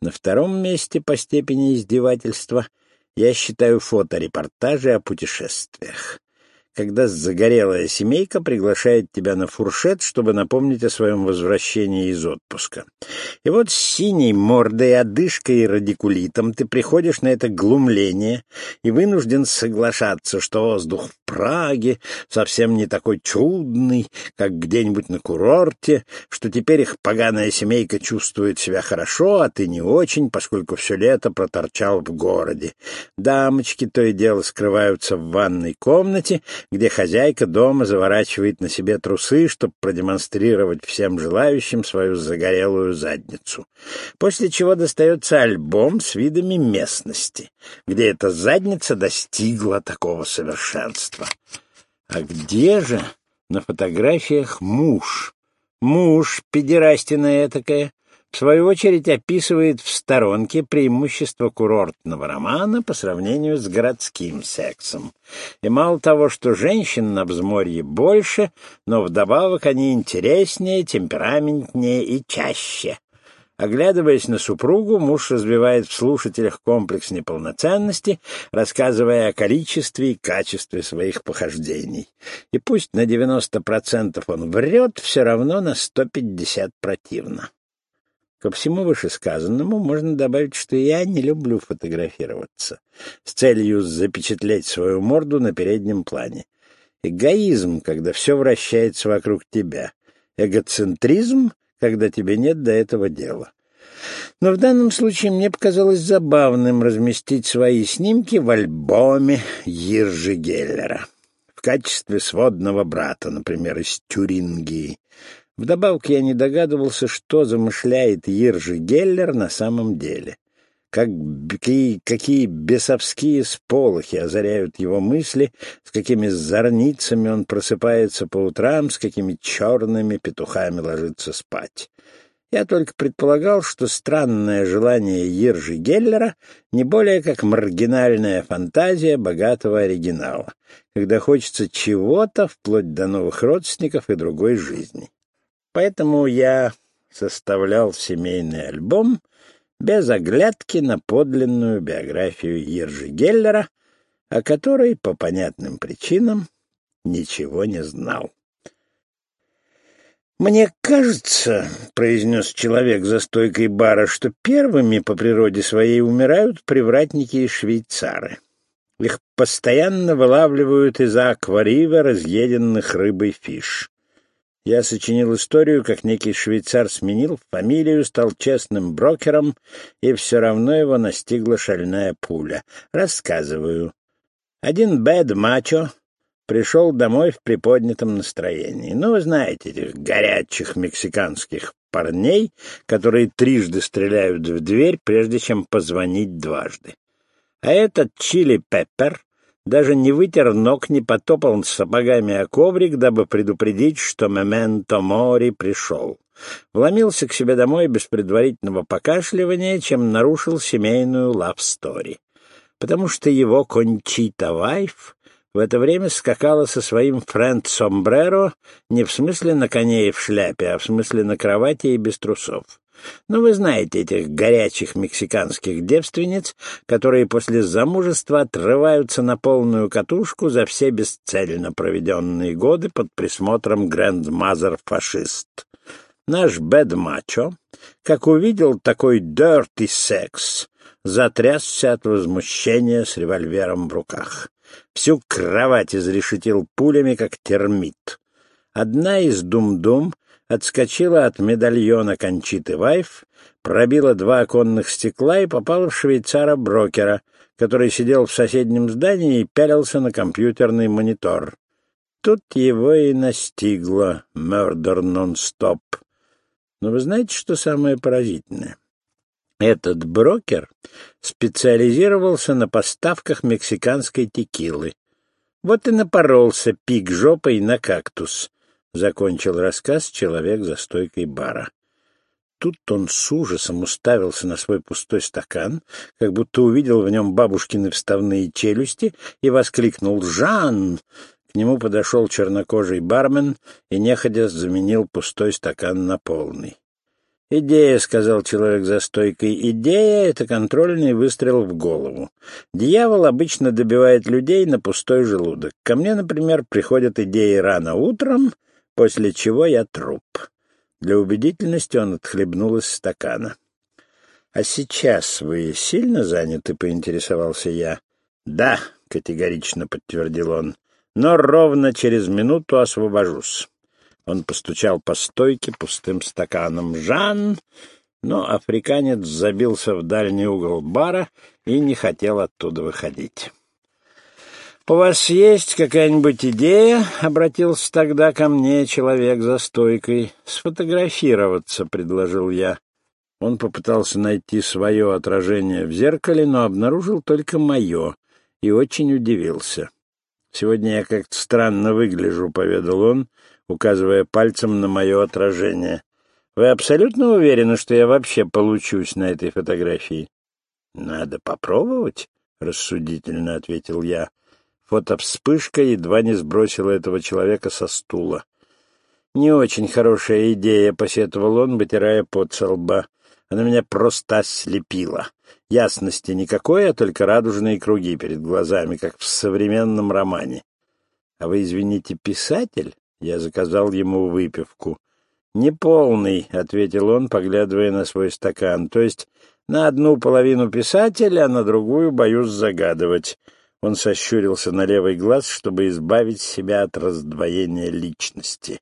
На втором месте по степени издевательства я считаю фоторепортажи о путешествиях когда загорелая семейка приглашает тебя на фуршет, чтобы напомнить о своем возвращении из отпуска. И вот с синей мордой, одышкой и радикулитом ты приходишь на это глумление и вынужден соглашаться, что воздух в Праге совсем не такой чудный, как где-нибудь на курорте, что теперь их поганая семейка чувствует себя хорошо, а ты не очень, поскольку все лето проторчал в городе. Дамочки то и дело скрываются в ванной комнате, где хозяйка дома заворачивает на себе трусы, чтобы продемонстрировать всем желающим свою загорелую задницу. После чего достается альбом с видами местности, где эта задница достигла такого совершенства. А где же на фотографиях муж? Муж, педерастина этакая, в свою очередь описывает в сторонке преимущества курортного романа по сравнению с городским сексом. И мало того, что женщин на взморье больше, но вдобавок они интереснее, темпераментнее и чаще. Оглядываясь на супругу, муж развивает в слушателях комплекс неполноценности, рассказывая о количестве и качестве своих похождений. И пусть на 90% он врет, все равно на 150 противно. Ко всему вышесказанному можно добавить, что я не люблю фотографироваться с целью запечатлеть свою морду на переднем плане. Эгоизм, когда все вращается вокруг тебя. Эгоцентризм, когда тебе нет до этого дела. Но в данном случае мне показалось забавным разместить свои снимки в альбоме Иржи Геллера в качестве сводного брата, например, из Тюрингии. Вдобавок я не догадывался, что замышляет Иржи Геллер на самом деле. Как, какие, какие бесовские сполохи озаряют его мысли, с какими зорницами он просыпается по утрам, с какими черными петухами ложится спать. Я только предполагал, что странное желание Иржи Геллера не более как маргинальная фантазия богатого оригинала, когда хочется чего-то вплоть до новых родственников и другой жизни. Поэтому я составлял семейный альбом без оглядки на подлинную биографию Иржи Геллера, о которой, по понятным причинам, ничего не знал. «Мне кажется, — произнес человек за стойкой бара, — что первыми по природе своей умирают привратники и швейцары. Их постоянно вылавливают из акварива разъеденных рыбой фиш. Я сочинил историю, как некий швейцар сменил фамилию, стал честным брокером, и все равно его настигла шальная пуля. Рассказываю. Один бэд-мачо пришел домой в приподнятом настроении. Ну, вы знаете этих горячих мексиканских парней, которые трижды стреляют в дверь, прежде чем позвонить дважды. А этот Чили Пеппер даже не вытер ног, не потопал сапогами о коврик, дабы предупредить, что Мементо Мори пришел. Вломился к себе домой без предварительного покашливания, чем нарушил семейную лав-стори. Потому что его Кончита Вайф в это время скакала со своим френд Сомбреро не в смысле на коне и в шляпе, а в смысле на кровати и без трусов. Но вы знаете этих горячих мексиканских девственниц, которые после замужества отрываются на полную катушку за все бесцельно проведенные годы под присмотром грандмазер-фашист. Наш бэд-мачо, как увидел такой dirty секс, затрясся от возмущения с револьвером в руках. Всю кровать изрешетил пулями, как термит. Одна из дум-дум отскочила от медальона Кончиты Вайф, пробила два оконных стекла и попала в швейцара-брокера, который сидел в соседнем здании и пялился на компьютерный монитор. Тут его и настигло «Мёрдер нон-стоп». Но вы знаете, что самое поразительное? Этот брокер специализировался на поставках мексиканской текилы. Вот и напоролся пик жопой на кактус, — закончил рассказ человек за стойкой бара. Тут он с ужасом уставился на свой пустой стакан, как будто увидел в нем бабушкины вставные челюсти, и воскликнул «Жан!». К нему подошел чернокожий бармен и неходя заменил пустой стакан на полный. «Идея», — сказал человек за стойкой, — «идея — это контрольный выстрел в голову. Дьявол обычно добивает людей на пустой желудок. Ко мне, например, приходят идеи рано утром, после чего я труп». Для убедительности он отхлебнул из стакана. «А сейчас вы сильно заняты?» — поинтересовался я. «Да», — категорично подтвердил он, — «но ровно через минуту освобожусь». Он постучал по стойке пустым стаканом. «Жан!» Но африканец забился в дальний угол бара и не хотел оттуда выходить. «У вас есть какая-нибудь идея?» — обратился тогда ко мне человек за стойкой. «Сфотографироваться», — предложил я. Он попытался найти свое отражение в зеркале, но обнаружил только мое и очень удивился. «Сегодня я как-то странно выгляжу», — поведал он, указывая пальцем на мое отражение. «Вы абсолютно уверены, что я вообще получусь на этой фотографии?» «Надо попробовать», — рассудительно ответил я. Фотовспышка едва не сбросила этого человека со стула. «Не очень хорошая идея», — посетовал он, вытирая пот со лба. «Она меня просто ослепила. Ясности никакой, а только радужные круги перед глазами, как в современном романе». «А вы, извините, писатель?» Я заказал ему выпивку. «Неполный», — ответил он, поглядывая на свой стакан. «То есть на одну половину писатель, а на другую боюсь загадывать». Он сощурился на левый глаз, чтобы избавить себя от раздвоения личности.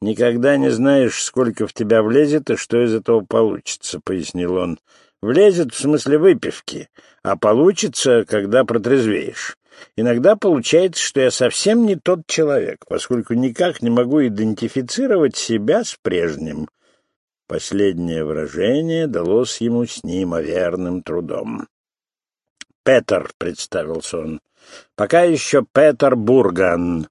«Никогда не знаешь, сколько в тебя влезет и что из этого получится», — пояснил он. «Влезет в смысле выпивки, а получится, когда протрезвеешь. Иногда получается, что я совсем не тот человек, поскольку никак не могу идентифицировать себя с прежним. Последнее выражение далось ему с неимоверным трудом. «Петер», — представился он, — «пока еще Петер Бурган».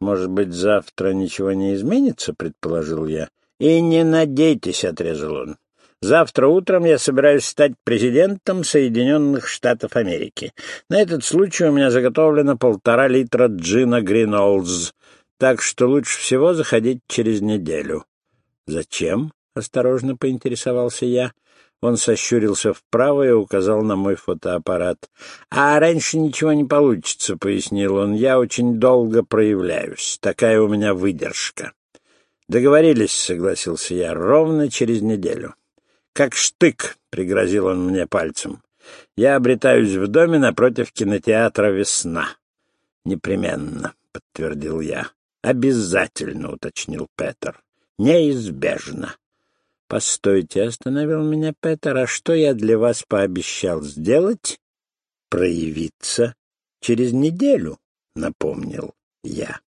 «Может быть, завтра ничего не изменится?» — предположил я. «И не надейтесь», — отрезал он. Завтра утром я собираюсь стать президентом Соединенных Штатов Америки. На этот случай у меня заготовлено полтора литра джина Гринолз, так что лучше всего заходить через неделю. — Зачем? — осторожно поинтересовался я. Он сощурился вправо и указал на мой фотоаппарат. — А раньше ничего не получится, — пояснил он. — Я очень долго проявляюсь. Такая у меня выдержка. — Договорились, — согласился я, — ровно через неделю. «Как штык!» — пригрозил он мне пальцем. «Я обретаюсь в доме напротив кинотеатра «Весна». «Непременно», — подтвердил я. «Обязательно», — уточнил Петер. «Неизбежно». «Постойте», — остановил меня Петер, — «а что я для вас пообещал сделать?» «Проявиться через неделю», — напомнил я.